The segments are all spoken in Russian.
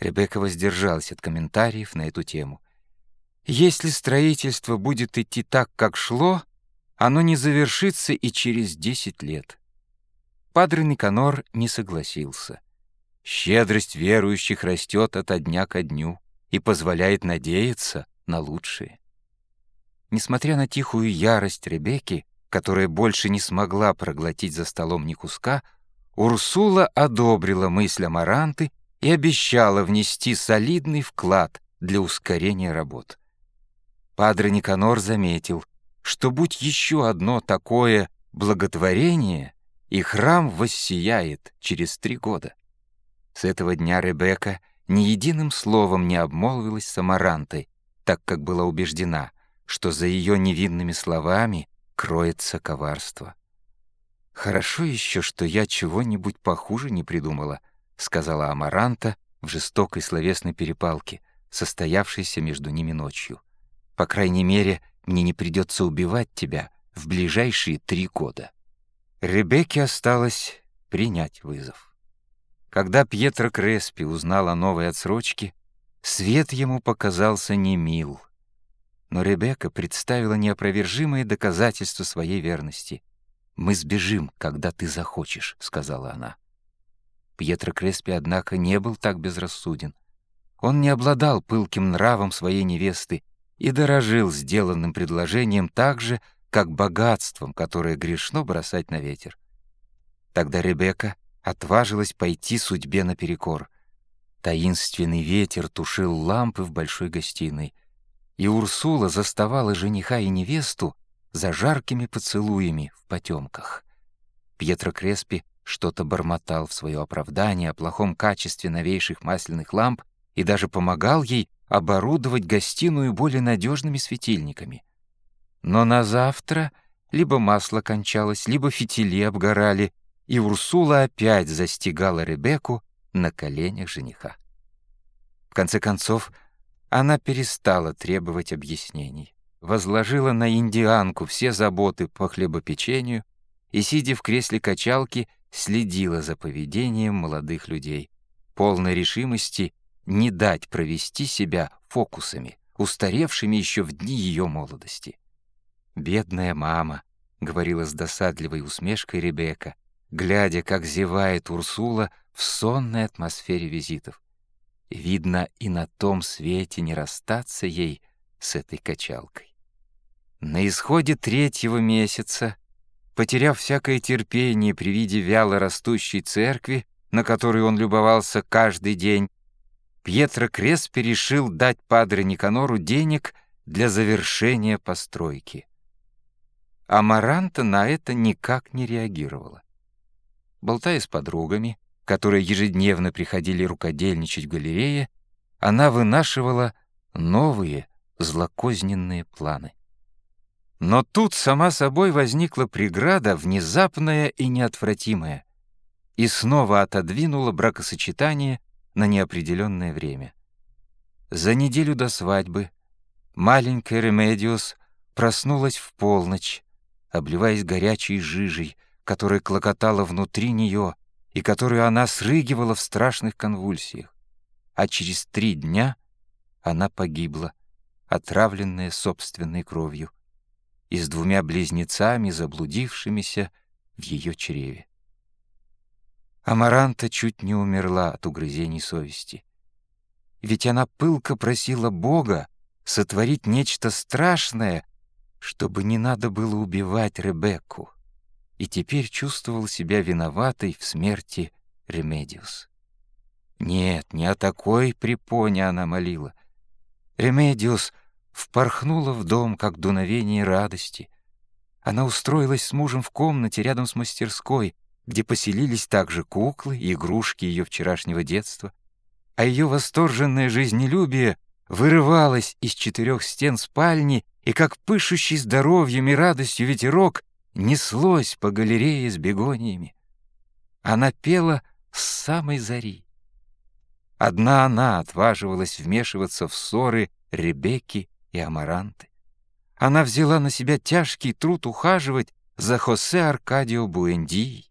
Ребекка воздержалась от комментариев на эту тему. Если строительство будет идти так, как шло, оно не завершится и через десять лет. Падре Никанор не согласился. Щедрость верующих растет ото дня ко дню и позволяет надеяться на лучшее. Несмотря на тихую ярость Ребекки, которая больше не смогла проглотить за столом ни куска, Урсула одобрила мысль Амаранты и обещала внести солидный вклад для ускорения работ. Падре Никанор заметил, что будь еще одно такое благотворение, и храм воссияет через три года. С этого дня Ребекка ни единым словом не обмолвилась с Амарантой, так как была убеждена, что за ее невинными словами кроется коварство. «Хорошо еще, что я чего-нибудь похуже не придумала», — сказала Амаранта в жестокой словесной перепалке, состоявшейся между ними ночью. По крайней мере, мне не придется убивать тебя в ближайшие три года. Ребекке осталось принять вызов. Когда Пьетро Креспи узнал о новой отсрочке, свет ему показался немил. Но Ребекка представила неопровержимые доказательства своей верности. «Мы сбежим, когда ты захочешь», — сказала она. Пьетро Креспи, однако, не был так безрассуден. Он не обладал пылким нравом своей невесты и дорожил сделанным предложением так же, как богатством, которое грешно бросать на ветер. Тогда Ребекка отважилась пойти судьбе наперекор. Таинственный ветер тушил лампы в большой гостиной, и Урсула заставала жениха и невесту за жаркими поцелуями в потемках. Пьетро Креспи что-то бормотал в свое оправдание о плохом качестве новейших масляных ламп и даже помогал ей оборудовать гостиную более надежными светильниками. Но на завтра либо масло кончалось, либо фитили обгорали, и Урсула опять застигала Ребекку на коленях жениха. В конце концов, она перестала требовать объяснений, возложила на индианку все заботы по хлебопечению и, сидя в кресле качалки, следила за поведением молодых людей, полной решимости не дать провести себя фокусами, устаревшими еще в дни ее молодости. «Бедная мама», — говорила с досадливой усмешкой Ребекка, глядя, как зевает Урсула в сонной атмосфере визитов. Видно, и на том свете не расстаться ей с этой качалкой. На исходе третьего месяца, потеряв всякое терпение при виде вяло растущей церкви, на которую он любовался каждый день, Пьетро Креспи решил дать Падре Никанору денег для завершения постройки. Амаранта на это никак не реагировала. Болтая с подругами, которые ежедневно приходили рукодельничать в галерее, она вынашивала новые злокозненные планы. Но тут сама собой возникла преграда, внезапная и неотвратимая, и снова отодвинула бракосочетание на неопределенное время. За неделю до свадьбы маленькая Ремедиос проснулась в полночь, обливаясь горячей жижей, которая клокотала внутри нее и которую она срыгивала в страшных конвульсиях. А через три дня она погибла, отравленная собственной кровью, и с двумя близнецами, заблудившимися в ее чреве. Амаранта чуть не умерла от угрызений совести. Ведь она пылко просила Бога сотворить нечто страшное, чтобы не надо было убивать Ребекку, и теперь чувствовала себя виноватой в смерти Ремедиос. Нет, не о такой препоне она молила. Ремедиос впорхнула в дом, как дуновение радости. Она устроилась с мужем в комнате рядом с мастерской, где поселились также куклы и игрушки ее вчерашнего детства, а ее восторженное жизнелюбие вырывалось из четырех стен спальни и, как пышущий здоровьем и радостью ветерок, неслось по галерее с бегониями. Она пела с самой зари. Одна она отваживалась вмешиваться в ссоры Ребекки и Амаранты. Она взяла на себя тяжкий труд ухаживать за Хосе Аркадио Буэндией,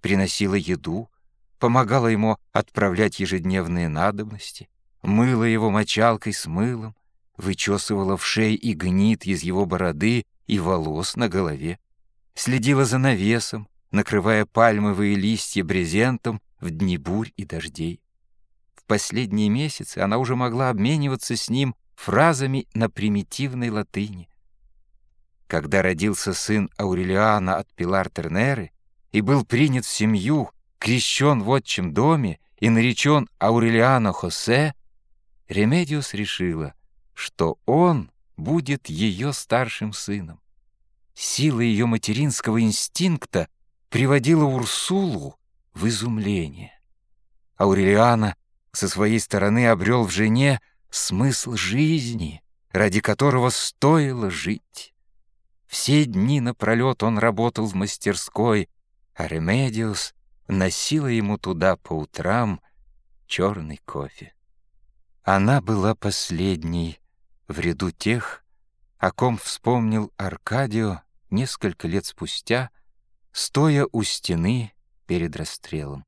приносила еду, помогала ему отправлять ежедневные надобности, мыла его мочалкой с мылом, вычесывала в шей и гнит из его бороды и волос на голове, следила за навесом, накрывая пальмовые листья брезентом в дни бурь и дождей. В последние месяцы она уже могла обмениваться с ним фразами на примитивной латыни. Когда родился сын Аурелиано от Пилар Тернеры и был принят в семью, крещен в отчим доме и наречен Аурелиано Хосе, Ремедиос решила, что он будет ее старшим сыном. Сила ее материнского инстинкта приводила Урсулу в изумление. Аурелиано со своей стороны обрел в жене смысл жизни, ради которого стоило жить. Все дни напролет он работал в мастерской, а Ремедиос носила ему туда по утрам черный кофе. Она была последней в ряду тех, о ком вспомнил Аркадио несколько лет спустя, стоя у стены перед расстрелом.